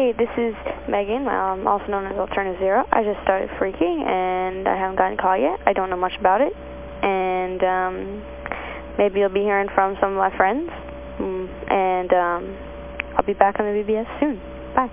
Hey, this is Megan, um, also known as Alternative Zero. I just started phreaking and I haven't gotten a call yet. I don't know much about it. And um, maybe you'll be hearing from some of my friends. Mm, and um, I'll be back on the BBS soon. Bye.